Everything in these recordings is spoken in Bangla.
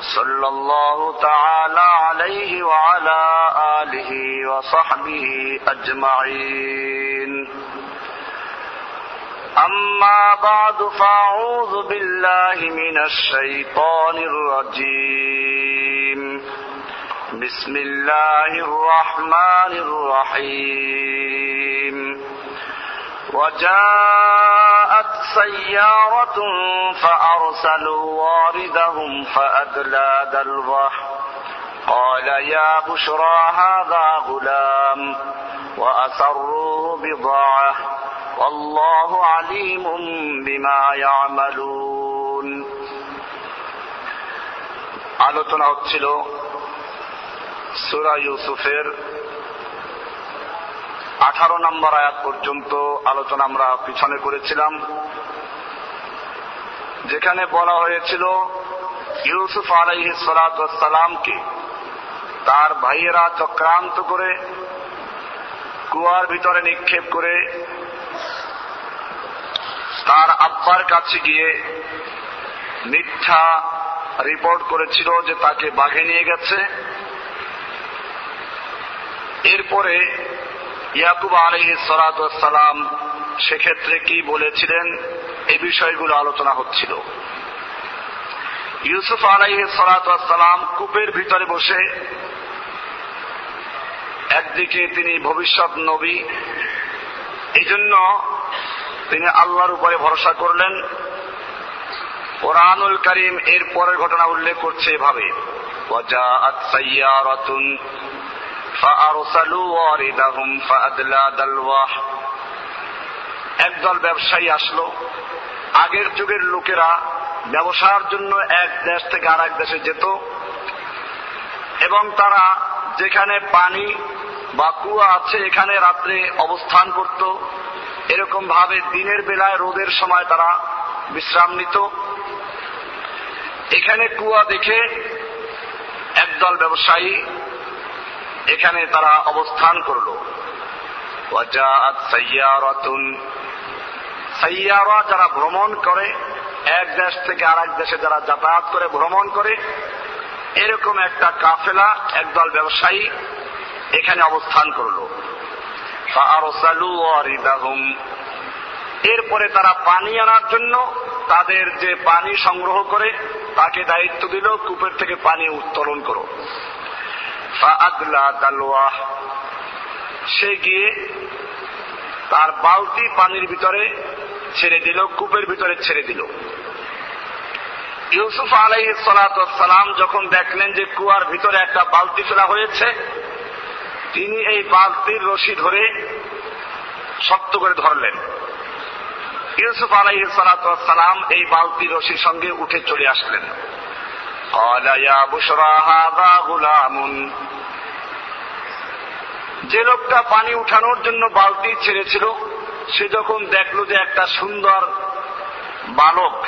صلى الله تعالى عليه وعلى آله وصحبه أجمعين. أما بعد فأعوذ بالله من الشيطان الرجيم. بسم الله الرحمن الرحيم. وجاءت سيارة فأرسلوا واردهم فأدلى دلوه قال يا بشرى هذا غلام وأسروه بضاعة والله عليم بما يعملون আলোচনা হচ্ছিল সুরা ইউসুফের আঠারো নম্বর আয়াত পর্যন্ত আলোচনা আমরা পিছনে করেছিলাম। যেখানে বলা হয়েছিল, ইউসুফ আলাইহ সালামকে তার ভাইয়েরা চক্রান্ত করে কুয়ার ভিতরে নিক্ষেপ করে তার আব্বার কাছে গিয়ে মিথ্যা রিপোর্ট করেছিল যে তাকে বাঘে নিয়ে গেছে। এরপরে ইয়াকুব আলহ সালাম সেক্ষেত্রে কি বলেছিলেন? এই বিষয়গুলো আলোচনা হচ্ছিল। ইউসুফ আলাইহ সালাম কূপের ভিতরে বসে একদিকে তিনি ভবিষ্যৎ নবী এই জন্য তিনি আল্লাহর উপরে ভরসা করলেন। কোরআনুল করিম এর পরের ঘটনা উল্লেখ করছে এভাবে। একদল ব্যবসায়ী আসলো। আগের যুগের লোকেরা ব্যবসার জন্য এক দেশ থেকে আর এক দেশে যেত এবং তারা যেখানে পানি বা কুয়া আছে এখানে রাত্রে অবস্থান করত। এরকম ভাবে দিনের বেলায় রোদের সময় তারা বিশ্রাম নিত। এখানে কুয়া দেখে একদল ব্যবসায়ী এখানে তারা অবস্থান করল। সাইয়ারা যারা ভ্রমণ করে, এক দেশ থেকে আর এক দেশে যারা যাতায়াত করে, ভ্রমণ করে, এরকম একটা কাফেলা, একদল ব্যবসায়ী এখানে অবস্থান করল। এরপরে তারা পানি আনার জন্য তাদের যে পানি সংগ্রহ করে, তাকে দায়িত্ব দিল, কূপের থেকে পানি উত্তোলন করো। সে গিয়ে তার বালতি পানির ভিতরে ছেড়ে দিল, কূপের ভিতরে ছেড়ে দিল। ইউসুফ আলাই সালাম যখন দেখলেন যে কুয়ার ভিতরে একটা বালতি ফেলা হয়েছে, তিনি এই বালতির রশি ধরে শক্ত করে ধরলেন। ইউসুফ আলাই সালাম এই বালতির রশির সঙ্গে উঠে চলে আসলেন। যে লোকটা পানি উঠানোর জন্য বালতি ছেড়েছিল, সে যখন দেখল যে একটা সুন্দর বালক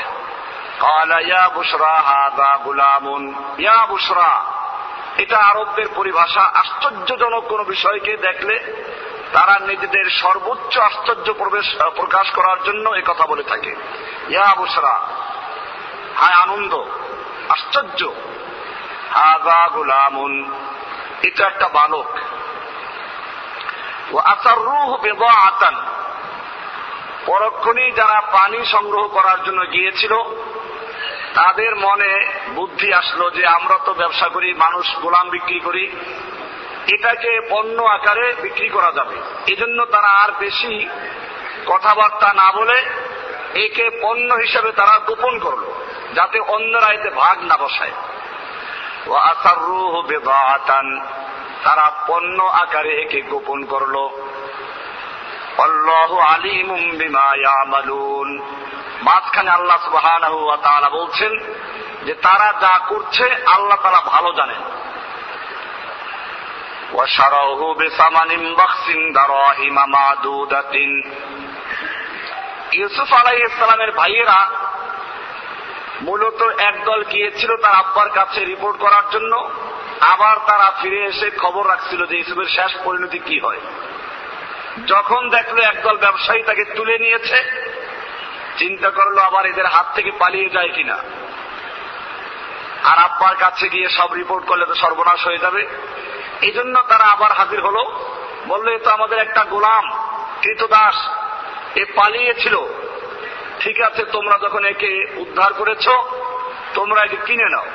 এটা আরবদের পরিভাষা, আশ্চর্যজনক কোন বিষয়কে দেখলে তারা নিজেদের সর্বোচ্চ আশ্চর্য প্রকাশ করার জন্য কথা বলে থাকে। ইয়া বুসরা, হায় আনন্দ। আশ্চর্য। হাজা গুলামুন, এটা একটা বালক। ও আসার রুহ বেদা আতান পরক্ষণেই যারা পানি সংগ্রহ করার জন্য গিয়েছিল, তাদের মনে বুদ্ধি আসলো যে, আমরা তো ব্যবসা করি, মানুষ গোলাম বিক্রি করি। এটাকে পণ্য আকারে বিক্রি করা যাবে। এজন্য তারা আর বেশি কথাবার্তা না বলে একে পণ্য হিসেবে তারা গোপন করল। যাতে অন্যরা এতে ভাগ না বসায় ও আসারুহ বেদাতান তারা পণ্য আকারে একে গোপন করলো অল্লাহ আলিমুম বিমা ইয়ামালুন মাঝখানে আল্লাহ সুবহানাহু ওয়া তাআলা বলছেন যে তারা যা করছে আল্লাহ তাআলা ভালো জানেন وشروه بثمن بخس دراهم معدودة ইউসুফ আলাই ইসলামের ভাইয়েরা মূলত একদল গিয়েছিল তার আব্বার কাছে রিপোর্ট করার জন্য, আবার তারা ফিরে এসে খবর রাখছিল যে ইউসুফের শেষ পরিণতি কি হয়। যখন দেখল একদল ব্যবসায়ী তাকে তুলে নিয়েছে, চিন্তা করল আবার এদের হাত থেকে পালিয়ে যায় কিনা। আর আব্বার কাছে গিয়ে সব রিপোর্ট করলে তো সর্বনাশ হয়ে যাবে। এই জন্য তারা আবার হাজির হলো। বলল, এ তো আমাদের একটা গোলাম, কৃতদাস। এ পালিয়েছিল। ঠিক আছে, তোমরা যখন একে উদ্ধার করেছ, তোমরা একে কিনে নাও।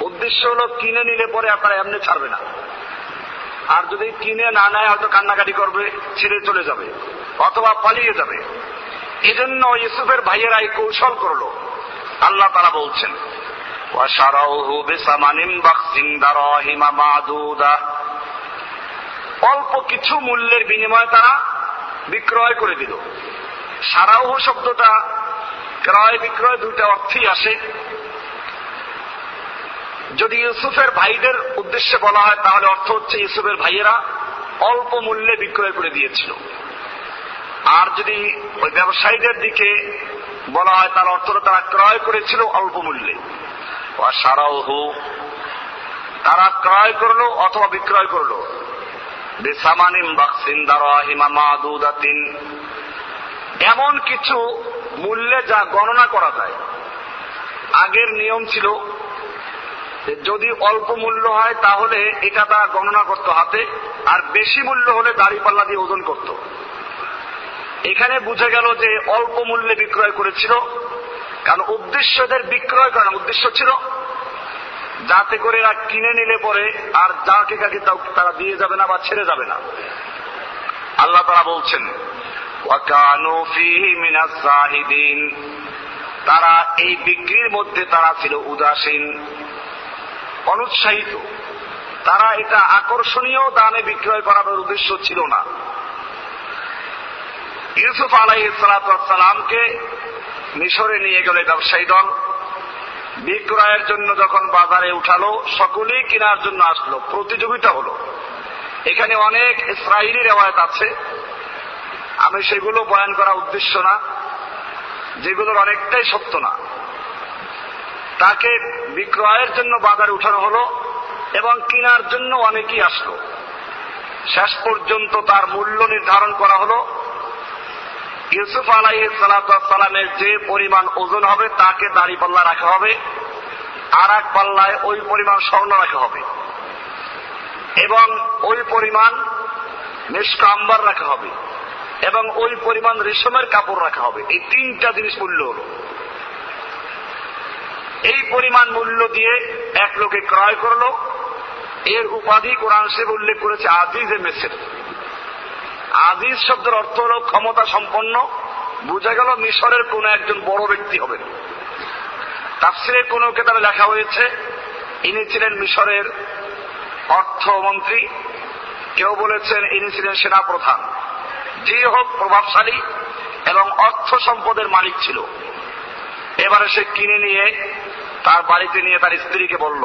উদ্দেশ্য হলো কিনে নিলে পরে আপনারা এমনি ছাড়বে না। আর যদি কিনে না নেয়, হয়তো কান্নাকাটি করবে, ছেড়ে চলে যাবে, অথবা পালিয়ে যাবে। এজন্য ইউসুফের ভাইয়েরা এই কৌশল করল। আল্লাহ তারা বলছেন অল্প কিছু মূল্যের বিনিময়ে তারা বিক্রয় করে দিল। সারাউহ শব্দটা ক্রয় বিক্রয় দুইটা অর্থই আসে। যদি ইউসুফের ভাইদের উদ্দেশ্যে বলা হয়, তাহলে অর্থ হচ্ছে ইউসুফের ভাইয়েরা অল্প মূল্যে বিক্রয় করে দিয়েছিল। আর যদি ওই ব্যবসায়ীদের দিকে বলা হয়, তার অর্থ তারা ক্রয় করেছিল অল্প মূল্যে। সারাউহু, তারা ক্রয় করল অথবা বিক্রয় করল। বেসামানিম বাক্সিন দারাহিমা মাদুদাতিন এমন কিছু মূল্যে যা গণনা করা যায়। আগের নিয়ম ছিল যদি অল্প মূল্য হয় তাহলে এটা তারা গণনা করত হাতে, আর বেশি মূল্য হলে দাড়ি পাল্লা দিয়ে ওজন করত। এখানে বুঝে গেল যে অল্প মূল্যে বিক্রয় করেছিল, কারণ উদ্দেশ্য এদের বিক্রয় করার উদ্দেশ্য ছিল যাতে করে এরা কিনে নিলে পরে আর যাকে কাকে তারা দিয়ে যাবে না বা ছেড়ে যাবে না। আল্লাহ তারা বলছেন তারা এই বিক্রির মধ্যে তারা ছিল উদাসীন, অনুৎসাহিত। তারা এটা আকর্ষণীয় দামে বিক্রয় করার উদ্দেশ্য ছিল না। ইউসুফ আলাই সালাতামকে মিশরে নিয়ে গেলে ব্যবসায়ী দল। বিক্রয়ের জন্য যখন বাজারে উঠালো, সকলেই কেনার জন্য আসলো, প্রতিযোগিতা হলো। এখানে অনেক ইসরায়েলি রেওয়ায়ত আছে। আমি সেগুলো বয়ান করা উদ্দেশ্য না, যেগুলোর অনেকটাই সত্য না। তাকে বিক্রয়ের জন্য বাজারে উঠানো হলো এবং কেনার জন্য অনেকেই আসলো। শেষ পর্যন্ত তার মূল্য নির্ধারণ করা হলো। ইউসুফ আলাই সালামের যে পরিমাণ ওজন হবে, তাকে দাড়ি পাল্লা রাখা হবে, আর এক পাল্লায় ওই পরিমাণ স্বর্ণ রাখা হবে। এবং ওই পরিমাণ নিষ্কাম্বার রাখা হবে। এবং ওই পরিমাণ রেশমের কাপড় রাখা হবে। এই তিনটা জিনিস মূল্য হল। এই পরিমাণ মূল্য দিয়ে এক লোকে ক্রয় করল। এর উপাধি কোরআন সে উল্লেখ করেছে আজিজে মেসের। আজিজ শব্দের অর্থ হল ক্ষমতা সম্পন্ন। বোঝা গেল মিশরের কোন একজন বড় ব্যক্তি হবেন। তাফসিরে কোন কেতাবে লেখা হয়েছে, ইনি ছিলেন মিশরের অর্থমন্ত্রী। কেউ বলেছেন ইনি ছিলেন সেনাপ্রধান। যে হোক প্রভাবশালী এবং অর্থ সম্পদের মালিক ছিল। এবারে সে কিনে নিয়ে তার বাড়িতে নিয়ে তার স্ত্রীকে বলল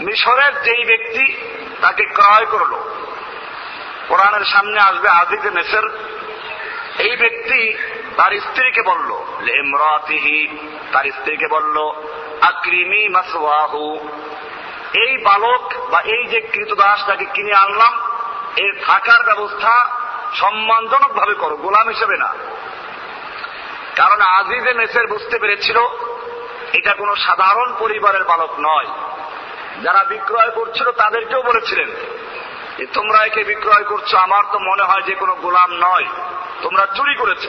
মিশরের যেই ব্যক্তি তাকে ক্রয় করল। কোরআনের সামনে আসবে আজিজ মেসের এই ব্যক্তি তার স্ত্রীকে বলল লেমরাতিহি তার স্ত্রীকে বলল, আক্রিমি মাসওয়াহু। এই বালক বা এই যে কৃতদাস তাকে কিনে আনলাম, এর থাকার ব্যবস্থা সম্মানজনক ভাবে করো, গোলাম হিসেবে না। কারণ আজিজে মেসের বুঝতে পেরেছিল, এটা কোনো সাধারণ পরিবারের বালক নয়। যারা বিক্রয় করছিল তাদেরকেও বলেছিলেন যে তোমরা একে বিক্রয় করছ, আমার তো মনে হয় যে কোনো গোলাম নয়। তোমরা চুরি করেছ।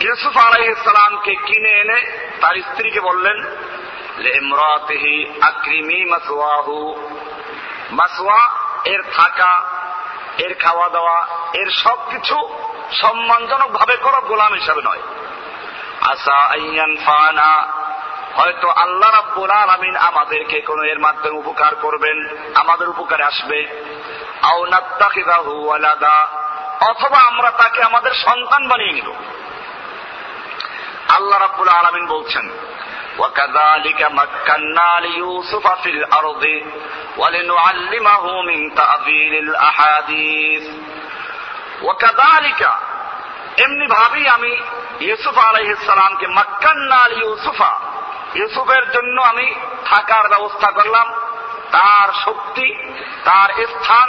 ইউসুফ আলাইসালামকে কিনে এনে তার স্ত্রীকে বললেন আক্রিমি এর থাকা, এর খাওয়া দাওয়া এর সবকিছু সম্মানজনক ভাবে করো গোলাম হিসাবে নয়। আসা আইয়ান ফানা, হয়তো আল্লাহ রাব্বুল আলামিন আমাদেরকে কোনো এর মাধ্যমে উপকার করবেন, আমাদের উপকারে আসবে। আও নাত্তাখিদাহু ওয়ালাদা অথবা আমরা তাকে আমাদের সন্তান বানিয়ে নিব আল্লাহ রাব্বুল আলামিন বলছেন وكذلك مكنا ليوسف في الأرض ولنعلمه من تأويل الأحاديث وكذلك এমনি ভাবেই আমি ইউসুফ আলাইহিসসালামকে মাক্কান্না ইউসুফা ইউসুফের জন্য আমি থাকার ব্যবস্থা করলাম তার শক্তি তার স্থান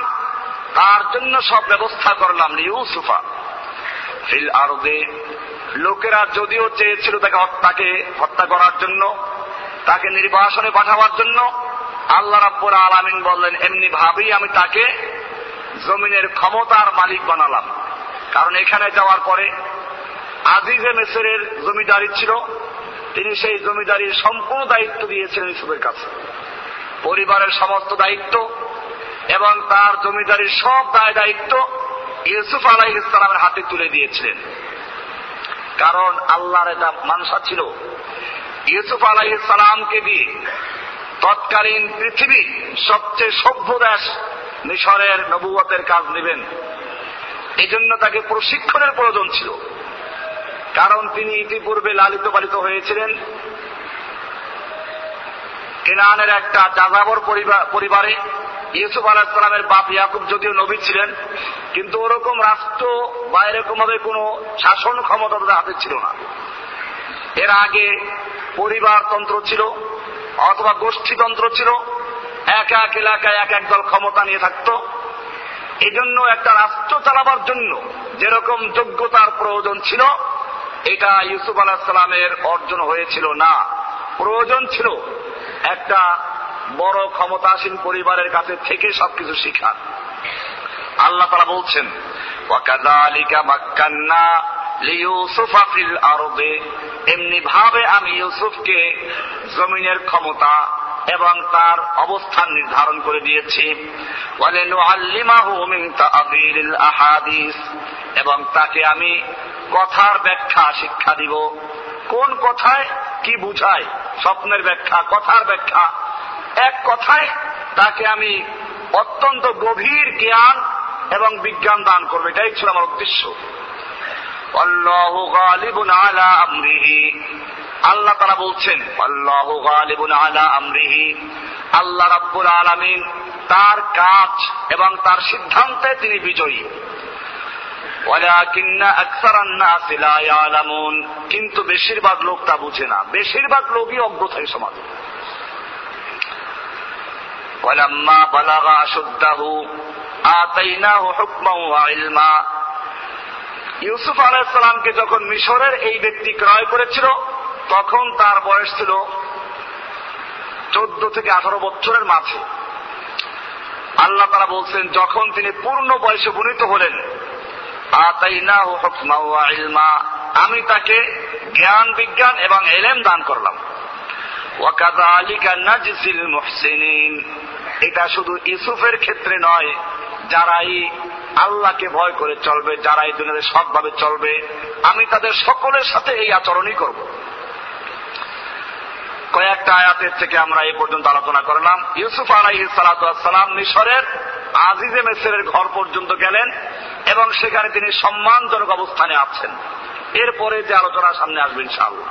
তার জন্য সব ব্যবস্থা করলাম ইউসুফা। ফিল আরদে, লোকেরা যদিও চেয়েছিল তাকে তাকে হত্যা করার জন্য, তাকে নির্বাসনে পাঠাবার জন্য, আল্লাহ রাব্বুল আলামিন বললেন, এমনি ভাবেই আমি তাকে জমিনের ক্ষমতার মালিক বানালাম। কারণ এখানে যাওয়ার পরে আজিজে মেসরের জমিদারি ছিল, তিনি সেই জমিদারির সম্পূর্ণ দায়িত্ব দিয়েছিলেন ইউসুফের কাছে। পরিবারের সমস্ত দায়িত্ব এবং তার জমিদারির সব দায় দায়িত্ব ইউসুফ আলাহ ইসলামের হাতে তুলে দিয়েছিলেন। কারণ আল্লাহর এটা মানসা ছিল। ইউসুফ আলাহ সালামকে দিয়ে তৎকালীন পৃথিবী সবচেয়ে সভ্য দেশ মিশরের নবুয়তের কাজ নেবেন। এই জন্য তাকে প্রশিক্ষণের প্রয়োজন ছিল। কারণ তিনি ইতিপূর্বে লালিত পালিত হয়েছিলেন। কেনানের একটা যাযাবর পরিবারে ইউসুফ আলাহিসামের বাপ ইয়াকুব যদিও নবী ছিলেন, কিন্তু ওরকম রাষ্ট্র বা এরকম ভাবে কোন শাসন ক্ষমতা তাদের হাতে ছিল না। এর আগে পরিবারতন্ত্র ছিল অথবা গোষ্ঠীতন্ত্র ছিল, এক এক এলাকায় এক এক দল ক্ষমতা নিয়ে থাকত। এই জন্য একটা রাষ্ট্র চালাবার জন্য যেরকম যোগ্যতার প্রয়োজন ছিল, এটা ইউসুফ আলাহিসাল্লামের অর্জন হয়েছিল না। প্রয়োজন ছিল একটা বড় ক্ষমতাসীন পরিবারের কাছে থেকে সবকিছু শিখা। আল্লাহ তারা বলছেন এমনি ভাবে আমি ইউসুফকে জমিনের ক্ষমতা এবং তার অবস্থান নির্ধারণ করে দিয়েছি। এবং তাকে আমি কথার ব্যাখ্যা শিক্ষা দিব। কোন কথায় কি বুঝায়? স্বপ্নের ব্যাখ্যা, কথার ব্যাখ্যা। এক কথায় তাকে আমি অত্যন্ত গভীর জ্ঞান এবং বিজ্ঞান দান করব। এটাই ছিল আমার উদ্দেশ্য। আল্লাহ তারা বলছেন আল্লাহ রাব্বুল আলামিন তার কাজ এবং তার সিদ্ধান্তে তিনি বিজয়ী। কিন্তু বেশিরভাগ লোক তা বুঝে না বেশিরভাগ লোকই অজ্ঞ থাকে সমাজে ولما بلغ أشده آتيناه حكما وعلما ইউসুফ আলাহিসাল্লামকে যখন মিশরের এই ব্যক্তি ক্রয় করেছিল তখন তার বয়স ছিল চোদ্দ থেকে আঠারো বছরের মাঝে আল্লাহ তারা বলছেন যখন তিনি পূর্ণ বয়সে উপনীত হলেন আমি তাকে জ্ঞান, বিজ্ঞান এবং এলেম দান করলাম। এটা শুধু ইসুফের ক্ষেত্রে নয়, যারাই আল্লাহকে ভয় করে চলবে যারা এই দুনিয়াতে সৎভাবে চলবে, আমি তাদের সকলের সাথে এই আচরণই করব। কয়েকটা আয়াতের থেকে আমরা এই পর্যন্ত আলোচনা করলাম। ইউসুফ আলাহি সালাম মিশরের আজিজে মেসেরের ঘর পর্যন্ত গেলেন এবং সেখানে তিনি সম্মানজনক অবস্থানে আছেন। এরপরে যে আলোচনা সামনে আসবে ইনশাআল্লাহ।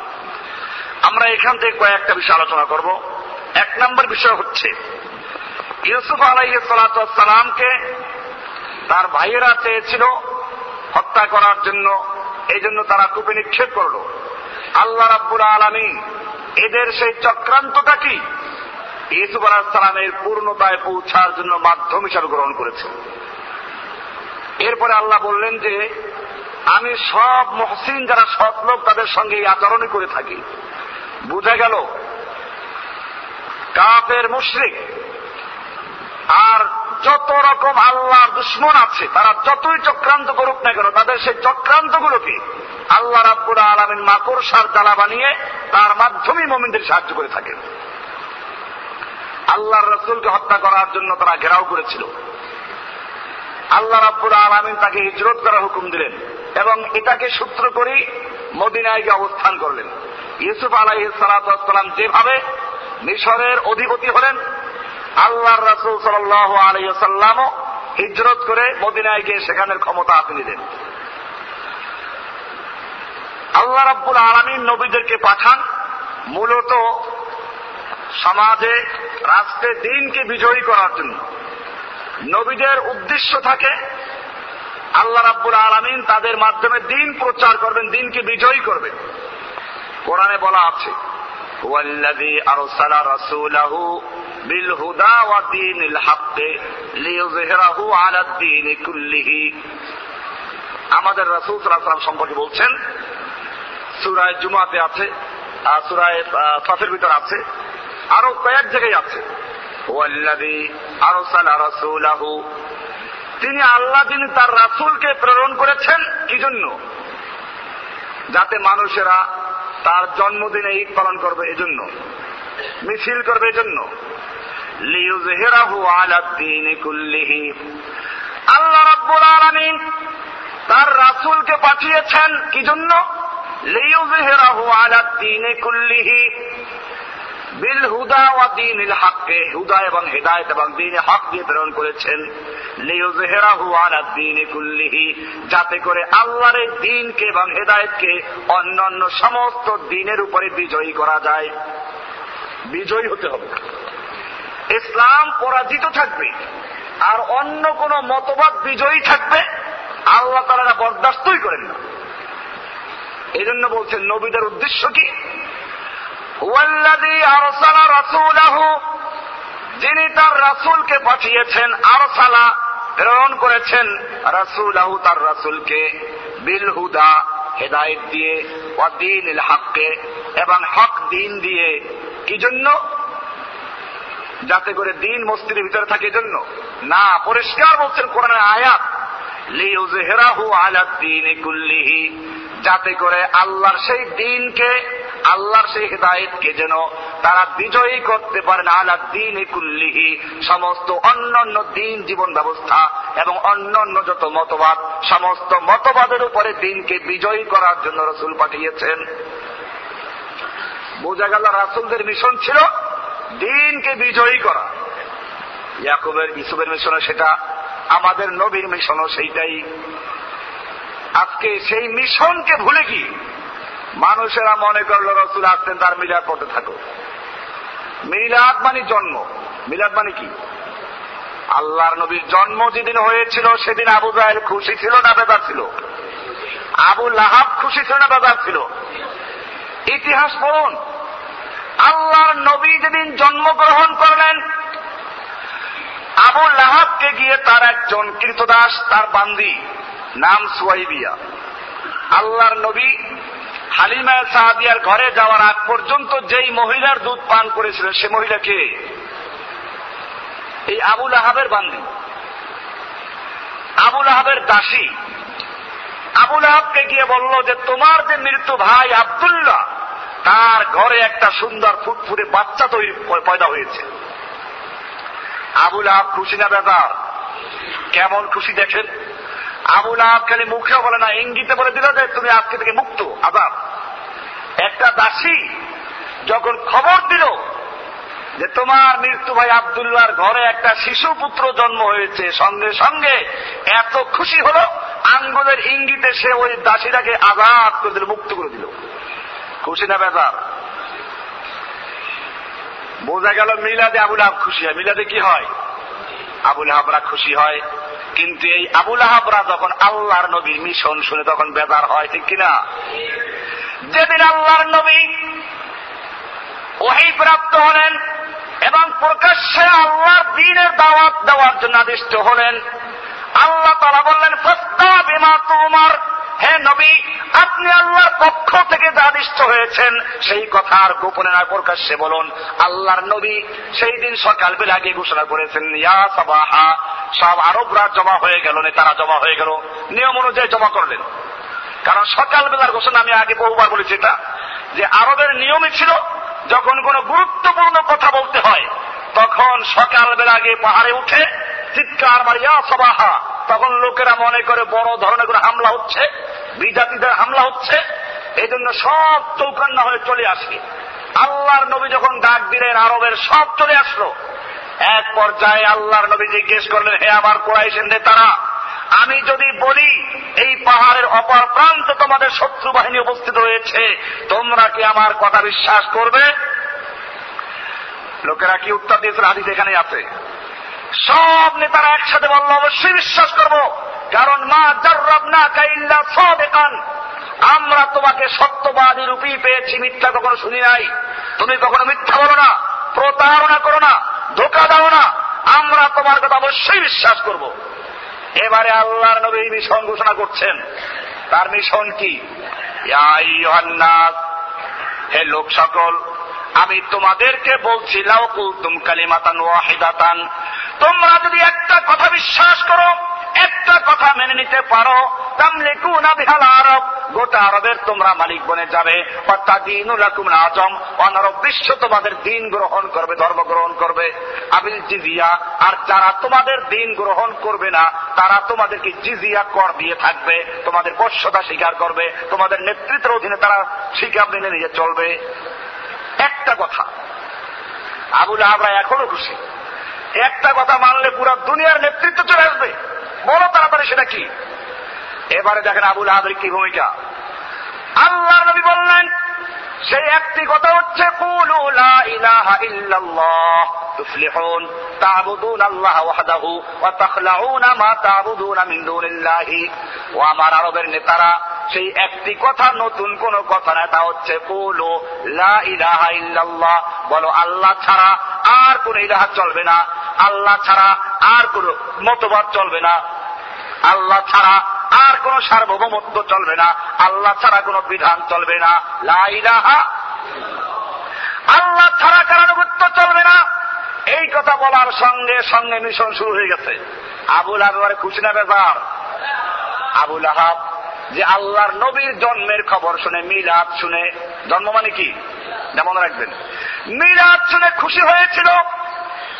আমরা এখান থেকে কয়েকটা বিষয় আলোচনা করব। এক নম্বর বিষয় হচ্ছে, ইউসুফ আলাইসালামকে তার ভাইয়েরা চেয়েছিল হত্যা করার জন্য এই জন্য তারা কূপে নিক্ষেপ করল। আল্লাহ রাব্বুল আলমী এদের সেই চক্রান্তটা কি? ইউসুফ আলাহিসাল্লামের পূর্ণতায় পৌঁছার জন্য মাধ্যম হিসাবে গ্রহণ করেছে এরপরে আল্লাহ বললেন যে, আমি সব মহসিন যারা সৎ লোক, তাদের সঙ্গে এই আচরণই করে থাকি। বুঝা গেল কাপের মুশ্রিক, আর যত রকম আল্লাহর দুশ্মন আছে, তারা যতই চক্রান্ত করুক না কেন, তাদের সেই চক্রান্তগুলোকে আল্লাহ রাব্বুল আলমিন মাকড় সার জ্বালা বানিয়ে তার মাধ্যমেই মোমিনদের সাহায্য করে থাকেন। আল্লাহর রসুলকে হত্যা করার জন্য তারা ঘেরাও করেছিল। আল্লাহ রাব্বুল আলমিন তাকে হিজরত করার হুকুম দিলেন এবং এটাকে সূত্র করে মদিনায় গিয়ে অবস্থান করলেন। ইউসুফ আলাই সালাতাম যেভাবে মিশরের অধিপতি হলেন, আল্লাহর রাসুল সাল আলাইসাল্লামও হিজরত করে মদিনায় গিয়ে সেখানের ক্ষমতা হাতে নিলেন। আল্লাহ রাব্বুল আলমিন নবীদেরকে পাঠান, মূলত সমাজে রাষ্ট্রে দিনকে বিজয়ী করার জন্য নবীদের উদ্দেশ্য থাকে আল্লাহ রাব্বুল আলমিন তাদের মাধ্যমে দিন প্রচার করবেন দিনকে বিজয়ী করবেন কোরআনে বলা আছে والذي أرسل رسوله بالهدى ودين الحق ليظهره على الدين كله আমাদের রাসূল সাল্লাল্লাহু সম্পর্কে বলছেন সূরায় জুমাতে আছে সূরায় ফাতের ভিতর আছে আরও কয়েক জায়গায় আছে। তিনি আল্লাহ যিনি তার রাসূলকে প্রেরণ করেছেন কি জন্য যাতে মানুষেরা তার জন্মদিনে ঈদ পালন করবে এজন্য। মিছিল করবে এজন্য। আল্লাহ রাব্বুল আলামিন তার রাসূলকে পাঠিয়েছেন কি জন্য লিউজহিরাহু আলা দ্বীনি কুল্লিহি। বিল হুদা ওয়া দীনিল হককে, হুদা এবং হেদায়েত এবং দিন হক দিয়ে প্রেরণ করেছেন। দীনি কুল্লিহি, যাতে করে আল্লাহর এই দিনকে এবং হেদায়েতকে অন্যান্য সমস্ত দিনের উপরে বিজয়ী করা যায়। বিজয়ী হতে হবে। ইসলাম পরাজিত থাকবে, আর অন্য কোন মতবাদ বিজয়ী থাকবে, আল্লাহ তারা বরদাস্তই করেন না। এই জন্য বলছেন, নবীদের উদ্দেশ্য কি? যিনি তার রাসুলকে পাঠিয়েছেন, আরসালা, প্রেরণ করেছেন, রাসুলাহু তার রাসুলকে বিল হুদা, হেদায়ত দিয়ে দিন হককে, এবং হক দিন দিয়ে। কি জন্য? যাতে করে দিন মস্তির ভিতরে থাকে জন্য না, পরিষ্কার বলছেন কোরআনের আয়াত লিউজহিরাহু আলা দ্বীন কুল্লিহি, যাতে করে আল্লাহর সেই দিনকে আল্লাহর সেই হৃদায়তকে যেন তারা বিজয়ী করতে পারেন আলা দিন কুল্লিহি, সমস্ত অন্যান্য দিন জীবন ব্যবস্থা এবং অন্যান্য যত মতবাদ, সমস্ত মতবাদের উপরে দিনকে বিজয়ী করার জন্য রসুল পাঠিয়েছেন। বোঝা গেল রাসুলদের মিশন ছিল দিনকে বিজয়ী করা। ইয়াকুবের ইসুবের মিশনও সেটা, আমাদের নবীর মিশনও সেইটাই। আজকে সেই মিশনকে ভুলে কি মানুষেরা মনে করল রসুল আসতেন তার মিলাদ পড়তে থাকো। মিলাদ মানে জন্ম। মিলাদ মানে কি? আল্লাহর নবীর জন্ম যেদিন হয়েছিল, সেদিন আবু জাহেল খুশি ছিল না বেদার ছিল? আবু লাহাব খুশি ছিল না বেদার ছিল? ইতিহাস পড়ুন। আল্লাহর নবী যেদিন জন্মগ্রহণ করলেন, আবু লাহাবকে গিয়ে তার একজন কীর্তদাস, তার বান্দি, নাম সুয়াইবিয়া। আল্লাহর নবী হালিমা সাহাদিয়ার ঘরে যাওয়ার আগ পর্যন্ত যেই মহিলার দুধ পান করেছিলেন সে মহিলাকে এই আবুল আহাবের বান্দি। আবুল আহাবের দাসী। আবুল আহাবকে গিয়ে বলল যে, তোমার যে মৃত্যু ভাই আবদুল্লাহ, তার ঘরে একটা সুন্দর ফুটফুটে বাচ্চা তৈরি পয়দা হয়েছে। আবুল আহাব খুশি না বেদার কেমন খুশি দেখেন? আবুল আহাব খালি মুখেও বলে না, ইঙ্গিতে বলে দিল যে তুমি আজকে থেকে মুক্ত, আজাব। একটা দাসী যখন খবর দিল যে তোমার মৃত্যু ভাই আবদুল্লাহর ঘরে একটা শিশু পুত্র জন্ম হয়েছে, সঙ্গে সঙ্গে এত খুশি হলো, আঙ্গুলের ইঙ্গিতে সে ওই দাসীটাকে আজাদ করে দিল, মুক্ত করে দিল। খুশি না বেজার? বোঝা গেল মিলাদে আবুল আহাব খুশি হয়। মিলাদে কি হয়? আবুল আহাবরা খুশি হয়। কিন্তু এই আবুল আহাবরা যখন আল্লাহর নবীর মিশন শুনে তখন বেজার হয়, ঠিক কিনা? যেদিন আল্লাহর নবী ওহি প্রাপ্ত হলেন এবং প্রকাশ্যে আল্লাহর দিনের দাওয়াত দেওয়ার জন্য আদিষ্ট হলেন, আল্লাহ তারা বললেন ফস্তা বিমা তোমার হে নবী, আপনি আল্লাহর পক্ষ থেকে দাদিষ্ঠ হয়েছেন, সেই কথা আর গোপনে না প্রকাশ্যে বলুন। আল্লাহর নবী সেই দিন সকাল বেলা গিয়ে ঘোষণা করেছেন, ইয়া সাবাহা, সব আরবরা জমা হয়ে গেল, নেতারা জমা হয়ে গেল। নিয়ম অনুযায়ী জমা করলেন। কারণ সকালবেলার ঘোষণা আমি আগে বহুবার বলেছি এটা, যে আরবের নিয়মই ছিল, যখন কোনো গুরুত্বপূর্ণ কথা বলতে হয়, তখন সকালবেলা আগে পাহাড়ে উঠে চিৎকার মারিয়া সবাহা তখন লোকেরা মনে করে বড় ধরনের কোনো হামলা হচ্ছে, বিজাতিদের হামলা হচ্ছে এই জন্য সব চৌকান্না হয়ে চলে আসে আল্লাহর নবী যখন ডাক দিলেন, আরবের সব চলে আসলো। এক পর্যায়ে আল্লাহর নবী জিজ্ঞেস করলেন, হে আমার কোরাইশেন তারা আমি যদি বলি, এই পাহাড়ের অপর প্রান্ত তোমাদের শত্রু বাহিনী উপস্থিত হয়েছে তোমরা কি আমার কথা বিশ্বাস করবে? লোকেরা কি উত্তর দিয়েছিল হাদিস এখানে আছে। সব নেতারা একসাথে বলল, অবশ্যই বিশ্বাস করব। কারণ মা জর্রব না কাইল্লা সব একান আমরা তোমাকে সত্যবাদী রূপী পেয়েছি, মিথ্যা কখনো শুনি নাই। তুমি কখনো মিথ্যা বলো না, প্রতারণা করো না, ধোকা দাও না। আমরা তোমার কথা অবশ্যই বিশ্বাস করব। এবারে আল্লাহর নবী মিশন ঘোষণা করছেন। তার মিশন কি? হে লোক সকল, আমি তোমাদেরকে বলছি লাউকুলতুম কালিমাতান ওয়াহিদাতান তোমরা যদি একটা কথা বিশ্বাস করো, একটা কথা মেনে নিতে পারো, তামলিকুনা বিহাল আরব, গোটা আরবের তোমরা মালিক বনে যাবে। আজম, অনারব বিশ্ব তোমাদের দিন গ্রহণ করবে, ধর্ম গ্রহণ করবে। আবিল জিজিয়া, আর যারা তোমাদের দিন গ্রহণ করবে না, তারা তোমাদেরকে জিজিয়া কর দিয়ে থাকবে, তোমাদের বর্ষতা স্বীকার করবে, তোমাদের নেতৃত্বের অধীনে তারা স্বীকার মেনে নিয়ে চলবে। একটা কথা, আবুল আবরা এখনও খুশি। একটা কথা মানলে পুরো দুনিয়ার নেতৃত্ব চলে আসবে। বলো তাড়াতাড়ি সেটা কি? এবারে দেখেন আবুল আহাবের কি ভূমিকা। আল্লাহ নবী বললেন, সেই একটি কথা হচ্ছে ও আমার আরবের নেতারা, সেই একটি কথা নতুন কোন কথা না, তা হচ্ছে বলো, আল্লাহ ছাড়া আর কোন ইলাহা চলবে না। আল্লাহ ছাড়া আর কোন মতবাদ চলবে না। আল্লাহ ছাড়া আর কোন সার্বভৌমত্ব চলবে না। আল্লাহ ছাড়া কোন বিধান চলবে না। লাইলাহা আল্লাহ ছাড়া কারানুগত্য চলবে না। এই কথা বলার সঙ্গে সঙ্গে মিশন শুরু হয়ে গেছে। আবুল আবার খুশি না ব্যাপার আবুল আহাব, যে আল্লাহর নবীর জন্মের খবর শুনে, মিলাদ শুনে, জন্ম মানে কি? যেমন রাখবেন। মিলাদ শুনে খুশি হয়েছিল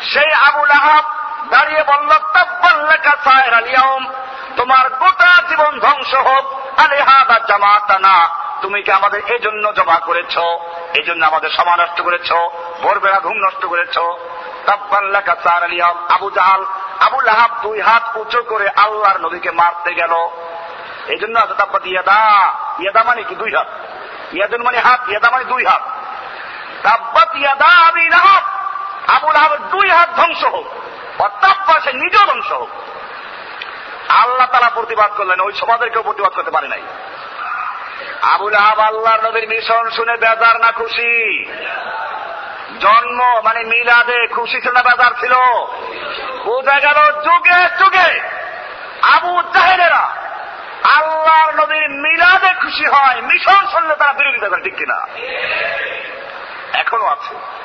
সেই আবুল আহাব দাঁড়িয়ে বলল তাব্বাল্লাকা সায়ের আলিয়াম তোমার গোটা জীবন ধ্বংস হোক। আলে হাদা জামাতানা, তুমি কি আমাদের এই জন্য জমা করেছ? এই জন্য আমাদের সময় নষ্ট করেছ, ভোরবেলা ঘুম নষ্ট করেছ? তাব্বাল্লাকা সায়ের আলিয়াম আবু জাহাল আবুল আহাব দুই হাত উঁচু করে আল্লাহর নবীকে মারতে গেল। এই জন্য তাব্বাত ইয়াদা ইয়াদা মানে কি দুই হাত? ইয়াদুন মানে হাত ইয়াদা মানে দুই হাত। তাব্বাত ইয়াদা আবি লাহাব আবুল আহাবের দুই হাত ধ্বংস হোক অত্যাব্বা সে নিজেও ধ্বংস হোক। আল্লাহ তারা প্রতিবাদ করলেন, ওই সমাজের প্রতিবাদ করতে পারে নাই। আবুল আহাব আল্লাহ নবীর মিশন শুনে বেজার না খুশি? জন্ম মানে মিলাদে খুশি ছিল না বেজার ছিল? বোঝা গেল যুগে যুগে আবু জাহেরেরা আল্লাহর নবীর মিলাদে খুশি হয়, মিশন শুনলে তারা বিরোধিতা করে ঠিক কিনা? এখনও আছে।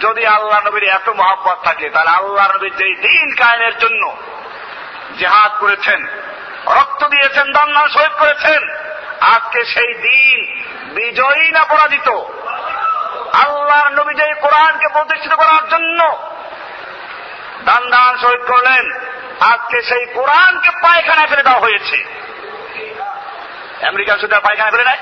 যদি আল্লাহ নবীর এত মহাব্বত থাকে, তাহলে আল্লাহ নবীর যেই দিন কায়েমের জন্য জেহাদ করেছেন, রক্ত দিয়েছেন দন্না শহীদ করেছেন, আজকে সেই দিন বিজয়ী না পরাজিত? আল্লাহ নবী যে কোরআনকে প্রতিষ্ঠিত করার জন্য দান দান শহীদ করলেন, আজকে সেই কোরআনকে পায়খানায় ফেলে দেওয়া হয়েছে। আমেরিকার শুধু পায়খানা ফেলে নেয়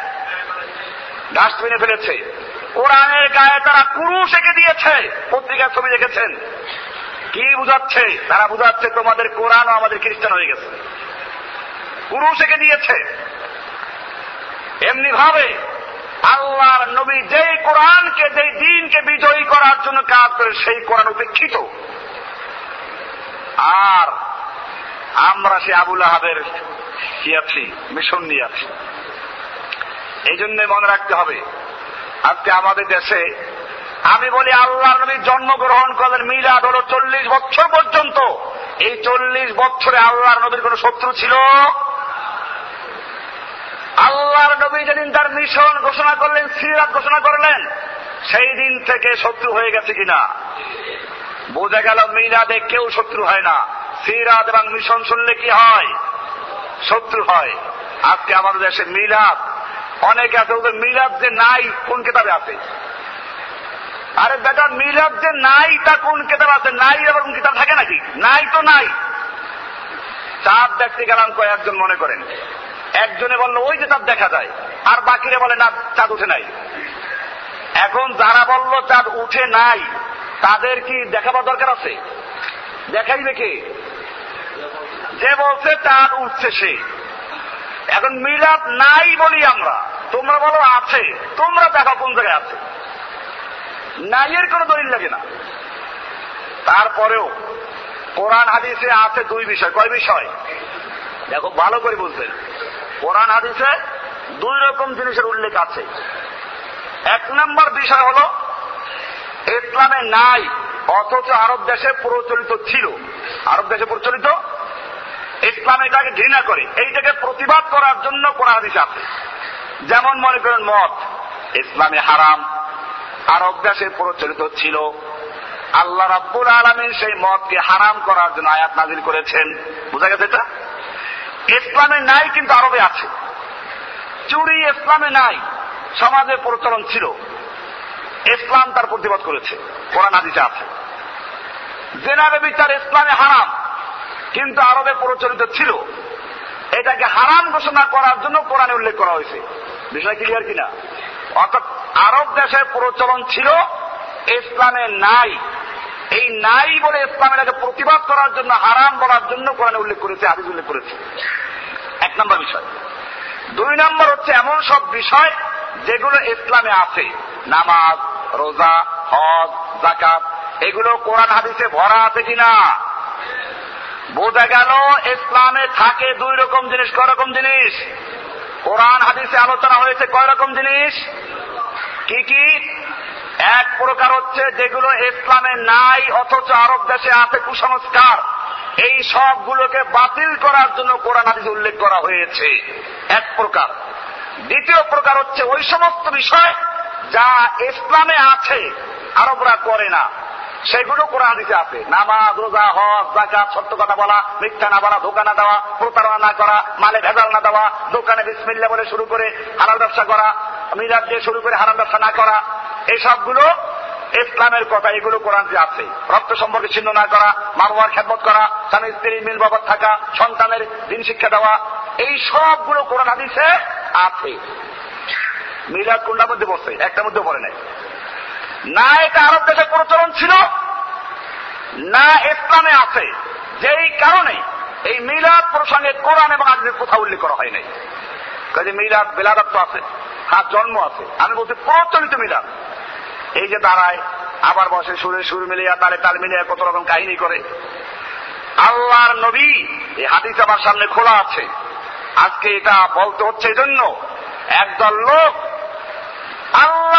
ডাস্টবিনে ফেলেছে। কোরআনের গায়ে তারা কুরুশ এঁকে দিয়েছে। পত্রিকার ছবি দেখেছেন? কি বুঝাচ্ছে? তারা বুঝাচ্ছে তোমাদের কোরআনও আমাদের খ্রিস্টান হয়ে গেছে। কুরুশ এঁকে দিয়েছে। এমনি ভাবে আল্লাহর নবী যেই কোরআনকে, যেই দিনকে বিজয়ী করার জন্য কাজ করে, সেই কোরআন উপেক্ষিত। আর আমরা সে আবুল আহাবের কি আছি? মিশন নিয়ে আছি। এই জন্য মনে রাখতে হবে আজকে আমাদের দেশে আমি বলি আল্লাহ নবী জন্মগ্রহণ করলেন মিলাদ হলো চল্লিশ বছর পর্যন্ত। এই চল্লিশ বছরে আল্লাহর নবীর কোন শত্রু ছিল? আল্লাহর নবী যেদিন তার মিশন ঘোষণা করলেন, সিরাত ঘোষণা করলেন, সেই দিন থেকে শত্রু হয়ে গেছে কিনা? বোঝা গেল মিলাদে কেউ শত্রু হয় না। সিরাত এবং মিশন শুনলে কি হয়? শত্রু হয়। আজকে আমাদের দেশে মিলাদ অনেকে আছে, ওদের মিলাদ যে নাই, কোন কেতাবে আছে? আরে বেটা, মিলাদ যে নাই, তা কোন কেতাব আছে? নাই আবার কোন কিতাব থাকে নাকি? নাই তো নাই। চাঁদ দেখতে গেলাম কয়েকজন মনে করেন। একজনে বলল, ওই যে দেখা যায়। আর বাকিরে বলে, না, চাঁদ উঠে নাই। এখন যারা বলল, চাঁদ উঠে নাই, তাদের কি দেখাবার দরকার আছে? দেখাইবে কে? যে বলছে, চাঁদ উঠছে সে। এখন মিলাদ নাই বলি আমরা। তোমরা বলো আছে। তোমরা দেখো কোন জায়গায় আছে। নাইয়ের কোনো দলিল লাগে না। তারপরেও কোরআন হাদিসে আছে দুই বিষয়। কয় বিষয়? দেখো, ভালো করে বুঝবেন। কোরআন হাদিসে দুই রকম জিনিসের উল্লেখ আছে। এক নম্বর বিষয় হল, ইসলামে নাই, অথচ আরব দেশে প্রচলিত ছিল। আরব দেশে প্রচলিত? ইসলাম এটাকে ঘৃণা করে। এইটাকে প্রতিবাদ করার জন্য কোরআন হাদিস আছে। যেমন মনে করেন মত ইসলামে হারাম। আরব দেশে প্রচলিত ছিল। আল্লাহ রাব্বুল আলমিন সেই মদকে হারাম করার জন্য আয়াত নাজিল করেছেন। বুঝা গেছে এটা? ইসলামে নাই কিন্তু আরবে আছে। চুরি ইসলামে নাই, সমাজে প্রচলন ছিল। ইসলাম তার প্রতিবাদ করেছে। কোরআন হাদিসে আছে। জেনাবে বিচার ইসলামে হারাম, কিন্তু আরবে প্রচলিত ছিল। এটাকে হারাম ঘোষণা করার জন্য কোরআনে উল্লেখ করা হয়েছে। বিষয় ক্লিয়ার কিনা? অর্থাৎ আরব দেশের প্রচলন ছিল, ইসলামে নাই। এই নাই বলে ইসলামের আগে প্রতিবাদ করার জন্য, হারাম বলার জন্য কোরআনে উল্লেখ করেছে আদিজ উল্লেখ করেছে। এক নম্বর বিষয়। দুই নম্বর হচ্ছে এমন সব বিষয় যেগুলো ইসলামে আছে। নামাজ, রোজা, হজ জাকাত এগুলো কোরআন হাদিসে ভরা আছে কিনা? বোঝা গেল ইসলামে থাকে দুই রকম জিনিস, কয় রকম জিনিস? কোরআন, হাদিসে আলোচনা হয়েছে কয় রকম জিনিস? কি কি? এক প্রকার হচ্ছে যেগুলো ইসলামে নাই, অথচ আরব দেশে আছে কুসংস্কার। এই সবগুলোকে বাতিল করার জন্য কোরআন, হাদিস উল্লেখ করা হয়েছে। এক প্রকার। দ্বিতীয় প্রকার হচ্ছে ওই সমস্ত বিষয় যা ইসলামে আছে, আরবরা করে না। সেগুলো কোরআন দিতে আছে। নামাজ, রোজা, হজ জাকাত সত্য কথা বলা, মিথ্যা না বলা, ধোকা না দেওয়া, প্রতারণা না করা মালে ভেজাল না দেওয়া, দোকানে বিসমিল্লা বলে শুরু করে হারাম ব্যবসা করা মিরাজ দিয়ে শুরু করে হারাম ব্যবসা না করা এই সবগুলো ইসলামের কথা, এগুলো কোরআন যে আছে। রক্ত সম্পর্কে ছিন্ন না করা মামুয়ার খেদমত করা, স্বামী স্ত্রীর মিল বাবদ থাকা, সন্তানের দিন শিক্ষা দেওয়া, এই সবগুলো কোরআন হাদিসে আছে। মিলাদ কোনটার মধ্যে বসে? একটা মধ্যে পড়ে নাই। না এটা আরব দেশে প্রচলন ছিল। না ইসলামে আছে। যেই কারণে এই মিলাদ প্রসঙ্গে কোরআন এবং আদিনের কোথাও উল্লেখ করা হয় নাই। কাজে মিলাদ বেলাদাত তো আছে, হাত জন্ম আছে। আমি বলছি প্রচলিত মিলাদ। এই যে দাঁড়ায়, আবার বসে সুরে সুর মিলিয়া, তালে তাল মিলিয়া কত রকম কাহিনী করে। আল্লাহর নবী, এই হাদিস আমার সামনে খোলা আছে। আজকে এটা বলতে হচ্ছে এই জন্য একদল লোক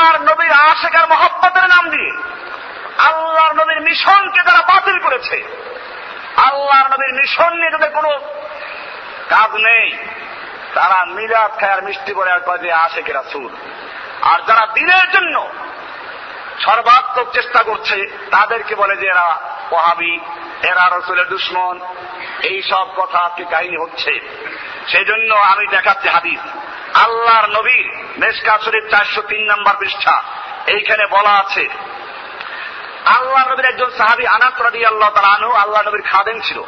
আল্লাহর নবীর আশেখার মহব্বতের নাম দিয়ে আল্লাহর নবীর মিশনকে তারা বাতিল করেছে। আল্লাহর নবীর মিশন নিয়ে তাদের কোনো কাজ নেই। তারা মিলাদ খায় আর মিষ্টি করে আর কয় আশেকেরা সুর আর যারা দিনের জন্য সর্বাত্মক চেষ্টা করছে, তাদেরকে বলে যে এরা ওহাবি, এরা রসুলের দুশ্মন। এই সব কথা আজকে কাহিনী হচ্ছে। সেই জন্য আমি দেখাচ্ছি হাদিস। আল্লাহর নবীর মেসকা শরীফ চারশো তিন নম্বর পৃষ্ঠা। এইখানে বলা আছে আল্লাহ নবীর একজন সাহাবি আনাস রাদি আল্লাহ তার আনহু আল্লাহ নবীর খাদেম ছিল।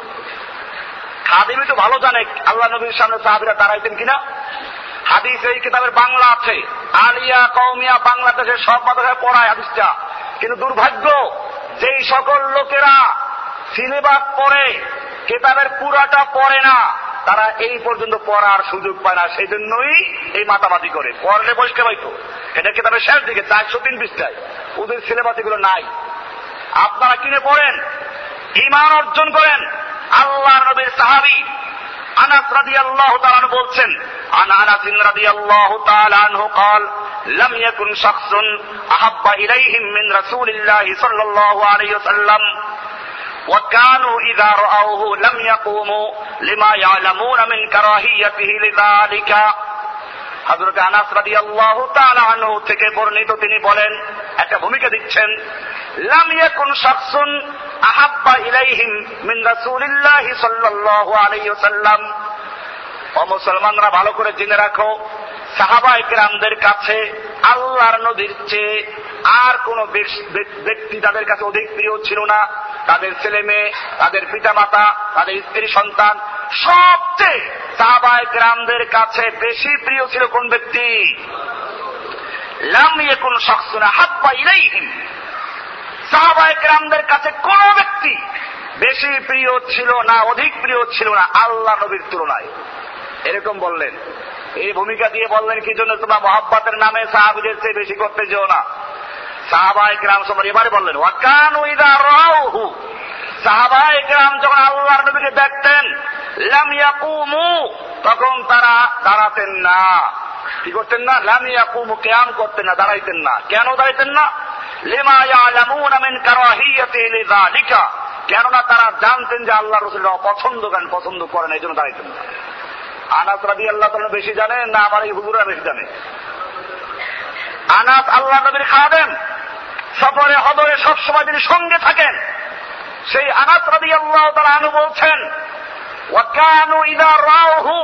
খাদেমই তো ভালো জানে আল্লাহ নবীর সামনে সাহাবিরা দাঁড়াইতেন কিনা। হাদিস এই কিতাবের বাংলা আছে, আলিয়া কৌমিয়া বাংলাদেশের সব মাদ্রাসায় পড়ায় হাদিসটা। কিন্তু দুর্ভাগ্য, যেই সকল লোকেরা সিলেবাস পড়ে, কেতাবের পুরাটা পড়ে না। তারা এই পর্যন্ত পড়ার সুযোগ পায় না সেই জন্যই এই মাতামাতি করে পড়লে বসতে পাইতো এটা কেতাবের শেষ দিকে চারশো তিন পৃষ্ঠায় ওদের সিলেবাস এগুলো নাই আপনারা কিনে পড়েন ইমান অর্জন করেন আল্লাহ নবীর সাহাবি আনাস রাদিয়াল্লাহু তাআলা বলছেন আন আনাস রাদিয়াল্লাহু তাআলা আনহু قال لم يكن شخص احب اليهم من رسول الله صلى الله عليه وسلم وكانوا اذا راوه لم يقوموا لما يعلمون من كراهيته لذلك হজরত আনাস রাদি আল্লাহ আনহু থেকে বর্ণিত তিনি বলেন একটা ভূমিকা দিচ্ছেন লাম ইয়াকুন শাখসুন আহাব্বা ইলাইহিম মিন রাসূলিল্লাহি সাল্লাল্লাহু আলাইহি ওয়াসাল্লাম ও মুসলমানরা ভালো করে জেনে রাখো সাহাবা একরামদের কাছে আল্লাহর নদীর চেয়ে আর কোন ব্যক্তি তাদের কাছে অধিক প্রিয় ছিল না তাদের ছেলে মেয়ে, তাদের পিতা মাতা তাদের স্ত্রী সন্তান, সবচেয়ে সাহাবায় গ্রামদের কাছে বেশি প্রিয় ছিল কোন ব্যক্তি? লামিয়ে কোন শখসুনা হাত পা ইলাইহিম। সাহাবায় গ্রামদের কাছে কোন ব্যক্তি বেশি প্রিয় ছিল না, অধিক প্রিয় ছিল না আল্লাহ নবীর তুলনায়? এরকম বললেন। এই ভূমিকা দিয়ে বললেন কি জন্য তোমরা মহাব্বাতের নামে সাহাবিদের চেয়ে বেশি করতে যেও না? গ্রাম এবারে বললেন, ওয়াকান উইদা রাহু গ্রাম যখন আল্লাহর নবীকে দেখতেন, লাম ইয়াকুমু, তখন তারা দাঁড়াতেন না। কি করতেন না? লাম ইয়াকুমু, কিয়াম করতেন না, দাঁড়াইতেন না। কেন দাঁড়াইতেন না? লিমা ইয়ালামুনা মিন কারাহিয়াতি লিযালিকা। কেননা তারা জানতেন যে আল্লাহ রসুল অপছন্দ করেন পছন্দ করেন, এই জন্য দাঁড়াইতেন না। আনাস রাদি আল্লাহ তালা বেশি জানেন না, আমার এই হুজুরা বেশি জানে। আনাস আল্লাহ নবীর খাওয়াবেন সফরে হদরে সবসময় তিনি সঙ্গে থাকেন সেই আনাস রাদি আল্লাহ তালা আনু বলছেন ওয়াকানু ইদা রাহু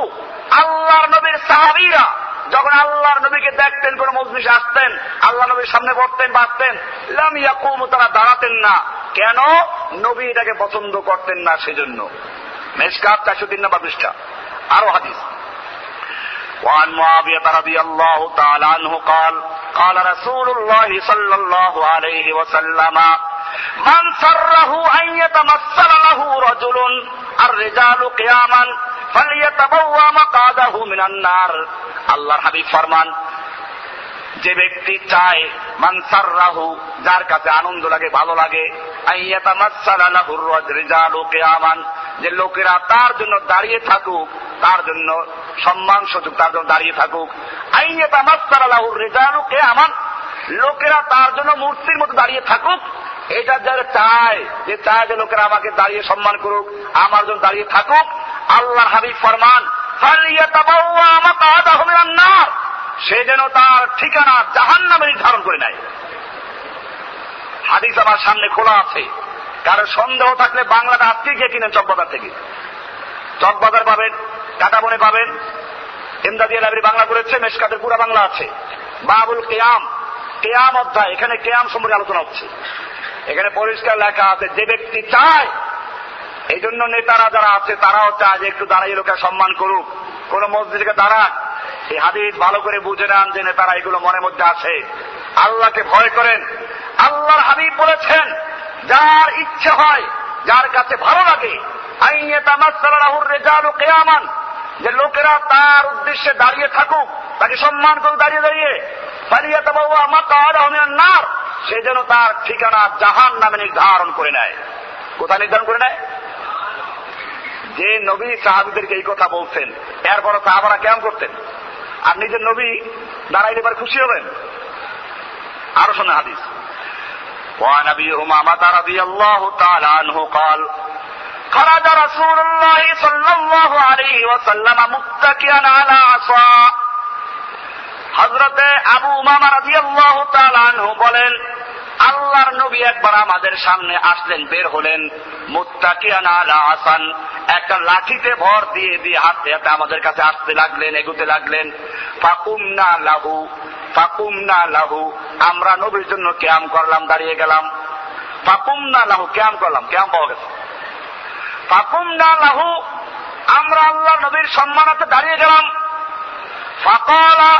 আল্লাহর নবীর সাহাবিরা যখন আল্লাহর নবীকে দেখতেন কোন মজলিসে আসতেন আল্লাহ নবীর সামনে পড়তেন বাঁচতেন লাম ইয়াকুম তারা দাঁড়াতেন না কেন নবী এটাকে পছন্দ করতেন না সেজন্য মেসকাত চারশো তিন নম্বর পৃষ্ঠা আরো হাদিস وعن معاوية رضي الله تعالى عنه قال قال رسول الله صلى الله عليه وسلم من سره أن يتمثل له رجل الرجال قياما فليتبوى مقعده من النار আল্লাহর হাবিব ফরমান যে ব্যক্তি চায় মানসার রাহু যার কাছে আনন্দ লাগে ভালো লাগে আমান যে লোকেরা তার জন্য দাঁড়িয়ে থাকুক তার জন্য সম্মান, সুযোগ তার জন্য দাঁড়িয়ে থাকুক। রেজালুকে আমান লোকেরা তার জন্য মূর্তির মতো দাঁড়িয়ে থাকুক। এটা যারা চায়, যে চায় যে লোকেরা আমাকে দাঁড়িয়ে সম্মান করুক, আমার জন্য দাঁড়িয়ে থাকুক। আল্লাহ হাবিব ফরমান সে যেন তার ঠিকানা জাহান নামে নির্ধারণ করে নেয়। হাদিস আমার সামনে খোলা আছে। কারও সন্দেহ থাকলে বাংলাটা আজকে গিয়ে কিনেন চকবাজার থেকে। চকবাজার পাবেন কাটাবনে পাবেন। এমদাদিয়া লাইব্রেরি বাংলা করেছে, মেশকাতের পুরা বাংলা আছে। বাবুল কেয়াম কেয়াম অধ্যায়, এখানে কেয়াম সম্পর্কে আলোচনা হচ্ছে। এখানে পরিষ্কার লেখা আছে, যে ব্যক্তি চায় এই জন্য নেতারা যারা আছে, তারাও চায় যে একটু দাঁড়াই লোকের সম্মান করুক। কোন মসজিদকে দাঁড়াক এই হাদিস ভালো করে বুঝে নেন যে নেতারা এগুলো মনের মধ্যে আছে। আল্লাহকে ভয় করেন। আল্লাহর হাবিব বলেছেন, যার ইচ্ছে হয়, যার কাছে ভালো লাগে, আইনে তামাসালাহুর রেজাল ও কেয়ামান। যে লোকেরা তার উদ্দেশ্যে দাঁড়িয়ে থাকুক তাকে সম্মান করে দাঁড়িয়ে দাঁড়িয়ে পালিয়ে বাবু আমার তাহলে নার সে যেন তার ঠিকানা জাহান নামে নির্ধারণ করে নেয় কোথায় নির্ধারণ করে নেয় যে নবী সাহাবিদেরকে এই কথা বলছেন এরপর সাহাবারা কেমন করতেন আর নিজের নবী দাঁড়াইলে এবার খুশি হবেন আরো শোনা হাদিস وعن ابي امامه رضي الله تعالى عنه قال خرج رسول الله صلى الله عليه وسلم متكئا على عصا হজরতে আবু উমামা রাজি আল্লাহ আনহু বলেন আল্লাহর নবী একবার আমাদের সামনে আসলেন বের হলেন মুত্তাকিয়ানা আলা আসান একটা লাঠিতে ভর দিয়ে দিয়ে হাতে হাতে আমাদের কাছে আসতে লাগলেন এগুতে লাগলেন ফাকুম না লাহু ফাকুম না লাহু আমরা নবীর জন্য ক্যাম করলাম দাঁড়িয়ে গেলাম ফাকুম না লাহু ক্যাম করলাম ক্যাম পাওয়া গেছে ফাকুম না লাহু, আমরা আল্লাহ নবীর সম্মানাতে দাঁড়িয়ে গেলাম। ফাকলা